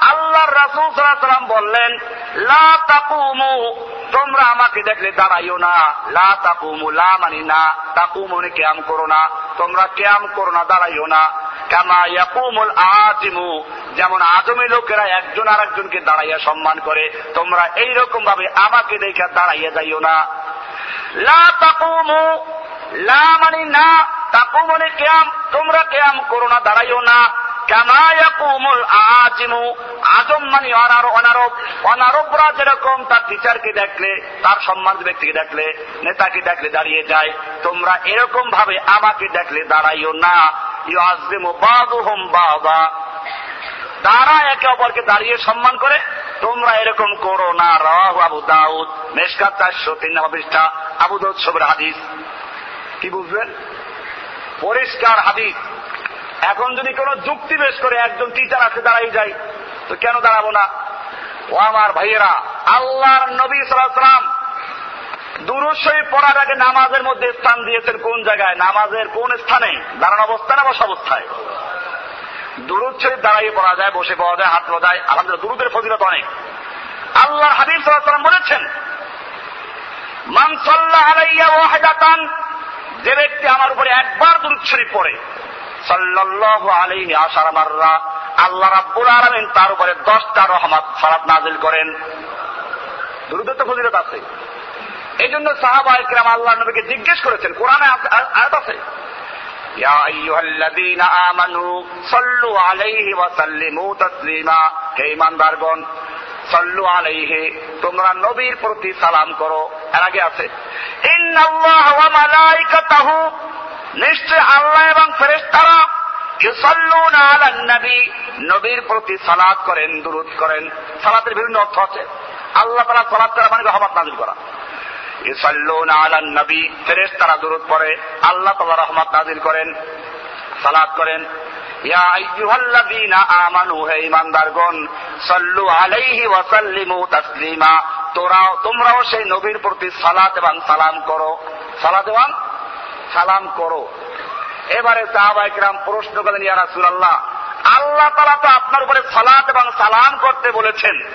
আল্লাহর রাসুল সাল্লাম বললেন, লা তাকুমু তোমরা আমাকে দেখলে দাঁড়াইও না। লা তাকুমু লা মানি না। তাকুমু কেয়াম করো না। তোমরা কেয়াম করো না, দাঁড়াইও না। কামা ইয়াকুমুল আজিমু যেমন আজমি লোকেরা একজন আর একজনকে দাঁড়াইয়া সম্মান করে, তোমরা এইরকম ভাবে আমাকে দেখে দাঁড়াইয়া যাইও না। লা তাকুমু লা মানি না তাকুমনে কেয়াম, তোমরা কেয়াম করো না, দাঁড়াইও না। আজম মানে অনারব অনারবরা যেরকম তার টিচারকে দেখলে, তার সম্মান ব্যক্তিকে দেখলে, নেতাকে দেখলে দাঁড়িয়ে যায়, তোমরা এরকম ভাবে আমাকে দেখলে দাঁড়াইও না। ইউ হোম বাবা তারা একে অপরকে দাঁড়িয়ে সম্মান করে, তোমরা এরকম করো না। রাহ আবু দাউদ, মেশকাত চারশো তিন পৃষ্ঠা, আবু দাউদ সবের হাদিস। কি বুঝলেন? পরিষ্কার হাদিস। এখন যদি কোনো যুক্তি বেশ করে একজন টিচার আছে, দাঁড়াই যায়, তো কেন দাঁড়াবো না? ও আমার ভাইয়েরা, আল্লাহর নবী সালাম দুরুদ পড়ার আগে নামাজের মধ্যে স্থান দিয়েছেন কোন জায়গায়? নামাজের কোন স্থানে? দাঁড়ানো অবস্থা না বসা অবস্থায়? দুরুদ দাঁড়াইয়ে পড়া যায়, বসে পড়া যায়, হাত পাওয়া যায় আলহামদুলিল্লাহ, দুরুদের ফজিলত অনেক। আল্লাহ হাবিব সাল্লাম বলেছেন, মান সাল্লাহ আলাইয়া ওয়াহিদাতান যে ব্যক্তি আমার উপরে একবার দুরুদ শরীফ পড়ে সাল্লাল্লাহু আলাইহি আশার মাররা আল্লাহ রাব্বুল আলামিন তার উপরে দশটা রহমত সালাত নাজিল করেন দুরুদের তো ফজিলত আছে এই জন্য সাহাবা একরাম আল্লাহ নবীকে জিজ্ঞেস করেছেন কোরআনে আয়াত আছে يا أيها الذين آمنوا صلوا عليه وسلموا تسليما হে ইমানদারগণ সল্লু আলাইহে, তোমরা নবীর প্রতি সালাম করো। এর আগে আছে নিশ্চয় আল্লাহ এবং আলান নবী, নবীর প্রতি করেন, দুরূদ করেন। সালাতের বিভিন্ন অর্থ আছে। আল্লাহ তাআলা সালাত করা মানে রহমত নাযিল করা। আলান নবী আল্লাহ রহমত করেন, সালাত করেন। তোমরাও সেই নবীর প্রতি সালাত এবং সালাম করো। সালাত এবং সালাম করো। এবারে প্রশ্ন রাসূলুল্লাহ, আল্লাহ তাআলা তো আপনার উপরে সালাত এবং সালাম করতে বলেছেন।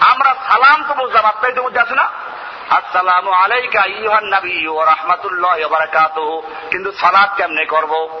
আমরা সালাম তো বুঝলাম আপনার তো আছে না? আসসালামু আলাইকা ইউহান নবী ওয়া রাহমাতুল্লাহি কিন্তু সালাত কেমনে করব?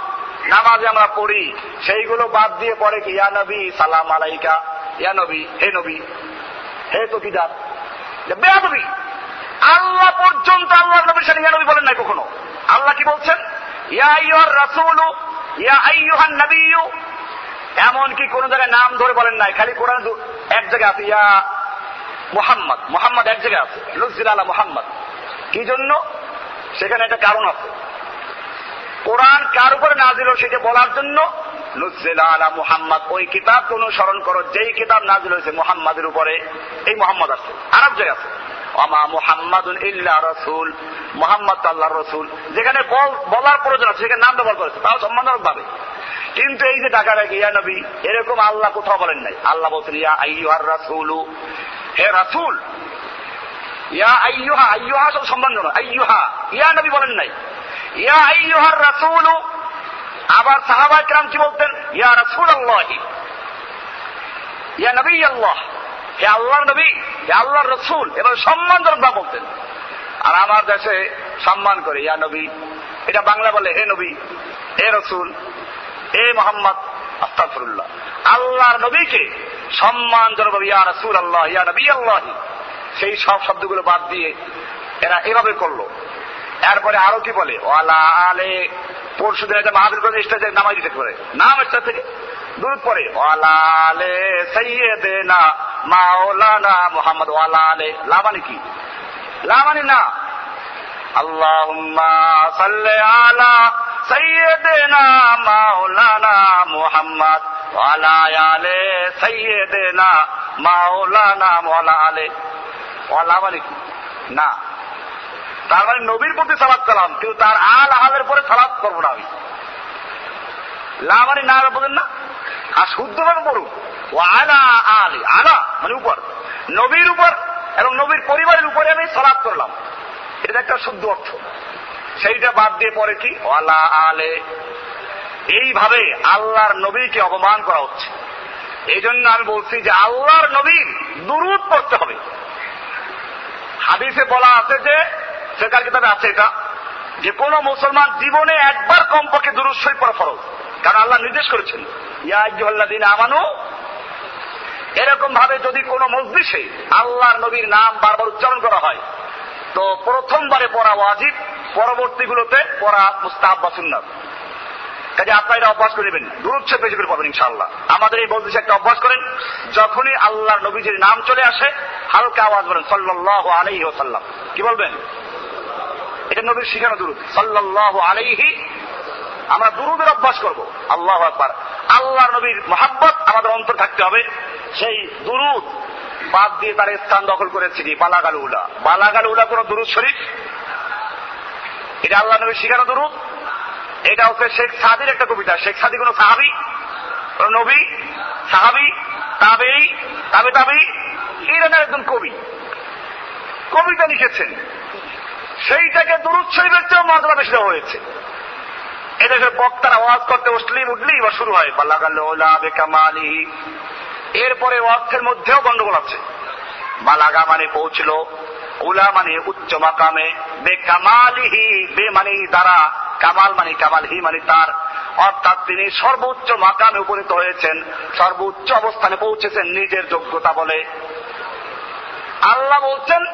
নামাজে আমরা পড়ি, সেইগুলো বাদ দিয়ে পড়ে কি, ইয়া নবী, সালাম আলাইকা, ইয়া নবী, হে নবী, হে তো কিদার বেয়াদবি আল্লাহ পর্যন্ত আল্লাহ নবীর সাথে ইয়া নবী বলেন নাই কখনো। আল্লাহ কি বলছেন? ইয়া ইয়র রাসূল, ইয়া আইয়ুহান নবিয়্যু এমন কি কোন জায়গায় নাম ধরে বলেন নাই, খালি কোরআন এক জায়গায় আছে, ইয়া মুহাম্মদ মুহাম্মদ এক জায়গায় আছে লুজিল আলা মুহাম্মদ কি জন্য? সেখানে একটা কারণ আছে। কোরআন কার উপরে নাজিল সেটা বলার জন্য? নুজিল আলা মুহাম্মদ। ওই কিতাবকে অনুসরণ করো, যেই কিতাব নাজিল হয়েছে মুহাম্মাদের উপরে। এই মোহাম্মদ আছে, আরব জায়গা আছে। অমা মুহাম্মাদুন ইল্লা রসুল, মোহাম্মদ আল্লাহ রসুল। যেখানে বলার প্রয়োজন আছে, সেখানে নাম ব্যবহার করেছে, তাও সম্মানজনক ভাবে কিন্তু এই যে টাকা রেখে, ইয়া নবী, এরকম আল্লাহ কোথাও বলেন নাই। আল্লাহ বলছেন, ইয়া আইয়ুহার রাসুলু, হে রাসুল, ইয়া আইয়ুহা আইয়ুহা সব সম্মানজনক। আইয়ুহা, ইয়া নবী বলেন নাই। রাসূল। আবার সাহাবা কিরাম কি বলতেন? ইয়া রাসূলুল্লাহ। ইয়া নবী আল্লাহ হে আল্লাহর নবী, হে আল্লাহর রসুল। এবার সম্মানজনক ভাবে বলতেন। আর আমার দেশে সম্মান করে, ইয়া নবী। এটা বাংলা বলে, হে নবী, হে রসুল, হে মোহাম্মদ আস্তাফরুল্লাহ আল্লাহর নবীকে সম্মানজনক ইয়া রসুল আল্লাহ ইয়া নবী আল্লাহ সেই সব শব্দগুলো বাদ দিয়ে এরা এভাবে করল। এরপরে আরও কি বলে, ওয়ালা আলে পরশু দিন নামাই দিতে পারে নাম থেকে। দূর পরে, ওয়ালা আলে না মাওলানা মোহাম্মদ, ওয়ালা আলে লামানি কি? লামানি না। আল্লাহুম্মা সাল্লি আলা সৈয়দেনা মাওলানা মুহাম্মদ, ওয়ালা আলে সৈয়দেনা মাওলানা ওয়ালা আলে ওয়ালা মানে কি? না। তার মানে নবীর প্রতি সালাদ কালাম কিন্তু তার আল আহালের পরে সালাদ করব না আমি। লা মানে না বলেন না, আর শুদ্ধভাবে পড়ুন। ও আলা আলে, আলা মানে উপর। নবীর উপর এবং নবীর পরিবারের উপরে আমি সালাদ করলাম। এটা একটা শুদ্ধ অর্থ। সেইটা বাদ দিয়ে পরে কি? ওয়ালা আলে এইভাবে আল্লাহর নবীকে অপমান করা হচ্ছে। এই জন্য আমি বলছি যে আল্লাহর নবীর দুরুদ পড়তে হবে। হাদিসে বলা আছে যে সেকার কিতাবে আছে এটা, যে কোন মুসলমান জীবনে একবার কমপক্ষে শরীফ পড়া ফরজ। কারণ আল্লাহ নির্দেশ করেছেন, ইয়া দিন আমানু এরকম ভাবে যদি কোনো মসজিষে আল্লাহর নবীর নাম বারবার উচ্চারণ করা হয়, তো প্রথমবারে পড়া ওয়াজিব, পরবর্তীগুলোতে পড়া মুস্তাহাব বা সুন্নাত। কাজে আপনারা এটা অভ্যাস করে নেবেন দূরচ্ছে বেশি করে পাবেন ইনশাআল্লাহ। আমাদের এই বলতেছে একটা অভ্যাস করেন, যখনই আল্লাহর নবীজির নাম চলে আসে, হালকা আওয়াজ বলেন সাল্লাহ আলাইহি ওসাল্লাম কি বলবেন? এটা নবীর শিখানো দুরুদ। সাল্লাহ আলাইহি আমরা দুরুদের অভ্যাস করব। আল্লাহ আকবার। আল্লাহ নবীর মহাব্বত আমাদের অন্তর থাকতে হবে। সেই দুরুদ বাদ দিয়ে তার স্থান দখল করেছি বালাগাল উলা। বালাগাল উলা কোন দুরুদ শরীফ? এটা আল্লাহ নবীর শিখানো দুরুদ। এটা হচ্ছে শেখ সাদির একটা কবিতা। শেখ সাদি কোন সাহাবি? নবী? সাহাবি? তাবেই তাবে তাবেই ইরানের একজন কবি। কবিতা লিখেছেন। সেইটাকে দুরুদ শরীফের চেয়েও মর্যাদা বেশি দেওয়া হয়েছে। এদেশের বক্তার আওয়াজ করতে উঠলি উঠলি বা শুরু হয়। বেকামালি এরপরে অর্থের মধ্যেও গন্ডগোল আছে। বালাগা মানে পৌঁছল, উলা মানে উচ্চ মাকামে, বেকামালিহি, বে মানে দ্বারা, কামাল মানে কামাল, হি মানে তার। অর্থাৎ তিনি সর্বোচ্চ মাকামে উপনীত হয়েছেন, সর্বোচ্চ অবস্থানে পৌঁছেছেন নিজের যোগ্যতা বলে। আল্লাহ বলছেন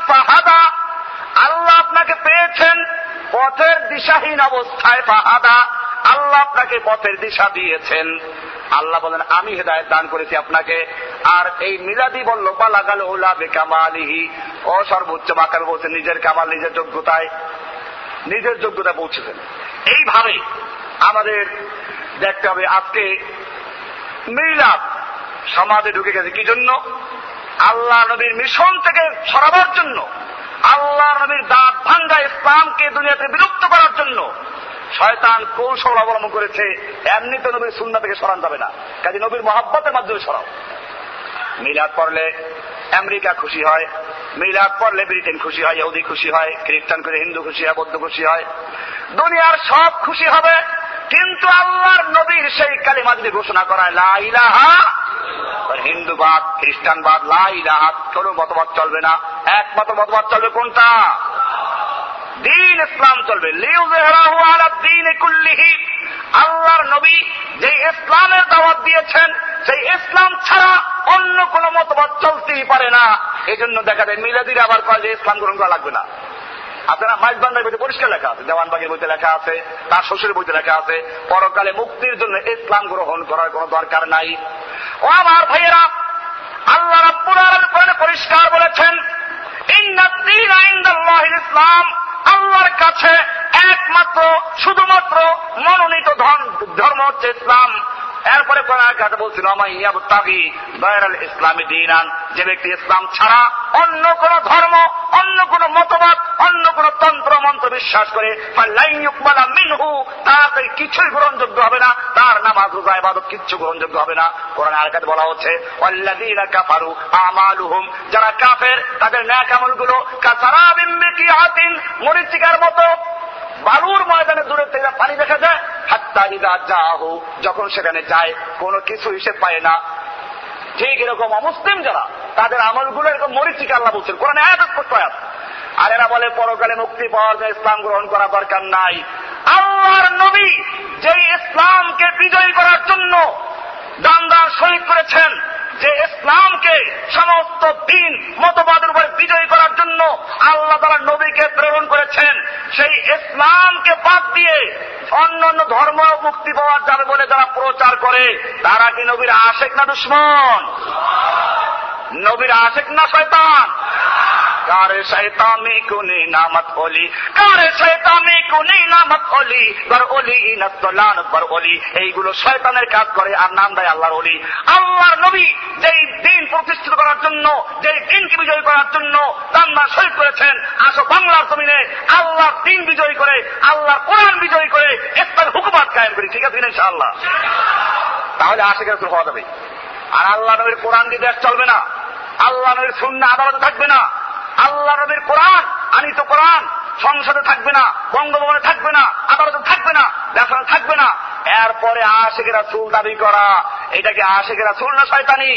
ফাহাদা। আল্লাহ আপনাকে পেয়েছেন পথের দিশাহীন অবস্থায় ফাহাদা। আল্লাহ আপনাকে পথের দিশা দিয়েছেন। আল্লাহ বলেন, আমি হেদায়ত দান করেছি আপনাকে। আর এই মিলাদি বলল পালাগাল ওলা বেকামালিহি ও সর্বোচ্চ মাকামে বলছেন নিজের কামাল, নিজের যোগ্যতায়, নিজের যোগ্যতা পৌঁছেছেন। এইভাবে আমাদের দেখতে হবে আজকে মিলাদ সমাজে ঢুকে গেছে। কি জন্য? আল্লাহ নবীর মিশন থেকে সরাবার জন্য, আল্লাহ নবীর দাঁত ভাঙ্গা ইসলামকে দুনিয়াতে বিলুপ্ত করার জন্য শয়তান কৌশল অবলম্বন করেছে এমনি তো নবীর সুন্না থেকে সরান যাবে না। কাজে নবীর মহাব্বতের মাধ্যমে সরাও। মিলাদ পড়লে আমেরিকা খুশি হয়, মিলাদ পড়লে ব্রিটেন খুশি হয়, ইহুদি খুশি হয়, খ্রিস্টান করে হিন্দু খুশি হয়, বৌদ্ধ খুশি হয়। দুনিয়ার সব খুশি হবে কিন্তু আল্লাহর নবীর সেই কালিমা যদি ঘোষণা করায়, লা ইলাহা হিন্দুবাদ খ্রিস্টানবাদ লা ইলাহা, কোনো মতবাদ চলবে না। একমাত্র মতবাদ চলবে কোনটা? দিন ইসলাম চলবে। আল্লাহর নবী যে ইসলামের দাওয়াত দিয়েছেন, সেই ইসলাম ছাড়া অন্য কোন মতবাদ চলতেই পারে না। এই জন্য দেখা যায় মিলাদির আবার কয় যে ইসলাম গ্রহণ করা লাগবে না। আপনারা মাইজবান্ধার বইতে পরিষ্কার লেখা আছে, দেওয়ানবাগের বইতে লেখা আছে, তার শ্বশুরের বইতে লেখা আছে। পরকালে মুক্তির জন্য ইসলাম গ্রহণ করার কোন দরকার নাই। ও আমার ভাইয়েরা, আল্লাহ রাব্বুল পরিষ্কার বলেছেন ইসলাম আল্লাহর কাছে একমাত্র, শুধুমাত্র মনোনীত ধর্ম হচ্ছে ইসলাম। এরপরে কোরআন কাছে বলছিল ইসলামী দিনান যে ব্যক্তি ইসলাম ছাড়া অন্য কোন ধর্ম, অন্য কোন মতবাদ, অন্য কোন তন্ত্র, মন্ত্র বিশ্বাস করে মিনহু তাড়াতাড়ি কিছুই গ্রহণযোগ্য হবে না, তার নামাজ, রোজা, ইবাদত কিচ্ছু গ্রহণযোগ্য হবে না। কোরআন আর কাছে বলা হচ্ছে কাফারু আমালুহুম, যারা কাফের, তাদের ন্যাক আমলগুলো বিম্বিকি মরিচিকার মতো বালুর ময়দানে দূরে থেকে পানি দেখা যায়, হাত্তা ইদা যখন সেখানে যায়, কোনো কিছু হিসেব পায় না। ঠিক এরকম অমুসলিম যারা, তাদের আমলগুলো এরকম মরিচিকা আল্লাহ বলছেন। কোরআনে আয়াত করতে আয়াত? আর এরা বলে, পরকালে মুক্তি পাওয়ার যায় ইসলাম গ্রহণ করা দরকার নাই। আল্লাহর নবী যে ইসলামকে বিজয়ী করার জন্য দান্দার শহীদ করেছেন, যে ইসলামকে সমস্ত দিন মতবাদের উপরে বিজয়ী করার জন্য আল্লাহ তারা নবীকে প্রেরণ করেছেন, সেই ইসলামকে বাদ দিয়ে অন্য অন্য ধর্ম মুক্তি পাওয়া যাবে প্রচার করে, তারা কি নবীর আশেক না দুশ্মন? নবীর আশেক না শয়তান? কুনি নামত কুনি নামত ওলি এইগুলো শয়তানের কাজ করে আর নাম দেয় আল্লাহর অলি। আল্লাহর নবী প্রতিষ্ঠিত করার জন্য যেই দিনকে বিজয় করার জন্য তান্না শহীদ করেছেন, আসো বাংলার জমিনে আল্লাহর দিন বিজয় করে, আল্লাহর কোরআন বিজয় করে ইসলামের হুকুমাত কায়েম করি। ঠিক আছে ইনশাআল্লাহ? তাহলে আশেখের হওয়া যাবে। আর আল্লাহ নবীর কোরআন দিয়ে দেশ চলবে না। আল্লাহ নবীর শূন্য আদালতে থাকবে না। আল্লাহ নবীর কোরআন, আনিত কোরআন, সংসদে থাকবে না, বঙ্গভবনে থাকবে না, আদালতে থাকবে না দেশনে থাকবে না। এরপরে আশেকেরা চুল দাবি করা, এটাকে আশেকেরা চুল না শয়তানি?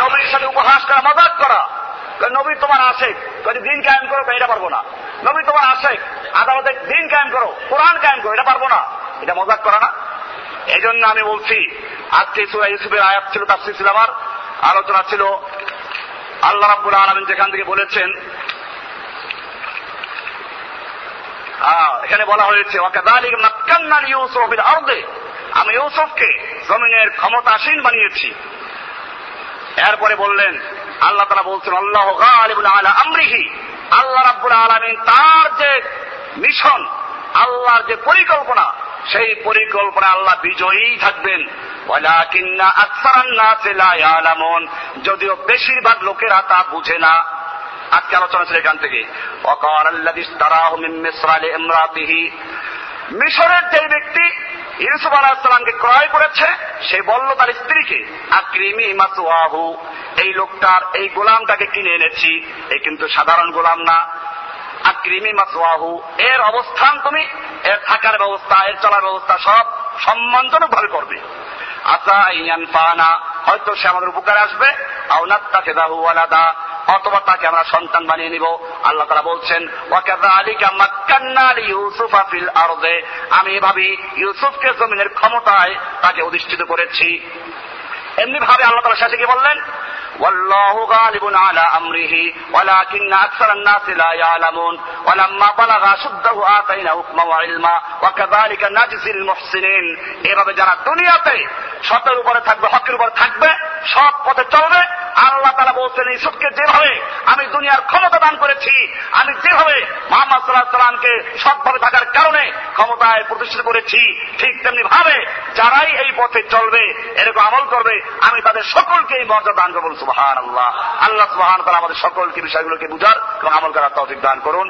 নবীর সাথে উপহাস করা, মজাক করা। নবী তোমার আশেক। দিন কায়েম করো এটা পারব না। নবী তোমার আশেক। আদালতে দিন কায়েম করো, কোরআন কায়েম করো, এটা পারব না। এটা মজাক করা না। এই জন্য আমি বলছি, আজকে সুরা ইউসুফের আয়াত ছিল তার সিলসিলাবার আলোচনা ছিল, আল্লাহ রাব্বুল আলমিন যেখান থেকে বলেছেন এখানে বলা হয়েছে ওয়াকাদালিক ইউসুফিল আরদে। আমি ইউসুফকে জমিনের ক্ষমতাসীন বানিয়েছি। এরপরে বললেন, আল্লাহ তারা বলছেন, আল্লাহ আলা আমরিহি। আল্লাহ রাব্বুল আলামিন তার যে মিশন, আল্লাহর যে পরিকল্পনা, সেই পরিকল্পনা আল্লাহ বিজয়ী থাকবেন। যদিও বেশিরভাগ লোকেরা তা বুঝে না। আজকে আলোচনা ছিল এখান থেকে। মিশরের যে ব্যক্তি ইউসুফ আলাহিসাল্লামকে ক্রয় করেছে, সে বলল, তার স্ত্রীকে? আক্রিমি মাসুয়াহু এই লোকটার, এই গোলামটাকে কিনে এনেছি। এই কিন্তু সাধারণ গোলাম না। আক্রিমি মাসুয়াহু এর অবস্থান তুমি, এর থাকার ব্যবস্থা, এর চলার ব্যবস্থা সব সম্মানজনক ভাবে করবে। আচ্ছা ইয়ান পানা হয়তো সে আমাদের উপকারে আসবে। আউনাত্তা খেদাহু আলাদা অথবা তাকে আমরা সন্তান বানিয়ে নিব আল্লাহ তারা বলছেন আমি এভাবে ইউসুফকে জমিনের ক্ষমতায় তাকে অধিষ্ঠিত করেছি এমনি ভাবে আল্লাহ তালা শেষে কি বললেন والله غالب على أمره ولكن أكثر الناس لا يعلمون ولما بلغ أشده آتينا حكما وعلما وكذلك نجزي المحسنين এভাবে যারা দুনিয়াতে সতের উপরে থাকবে হকের উপরে থাকবে সৎ পথে চলবে আল্লাহ তারা বলছেন ইসুফকে যেভাবে আমি দুনিয়ার ক্ষমতা দান করেছি, আমি যেভাবে মোহাম্মদ সাল্লাহ সাল্লামকে সৎভাবে থাকার কারণে ক্ষমতায় প্রতিষ্ঠিত করেছি, ঠিক তেমনি ভাবে যারাই এই পথে চলবে, এরকম আমল করবে, আমি তাদের সকলকে এই মর্যাদা দান করব সুবাহ আল্লাহ আল্লাহ সুবাহ তারা আমাদের সকলকে বিষয়গুলোকে বুঝার এবং আমল করার তৌফিক দান করুন।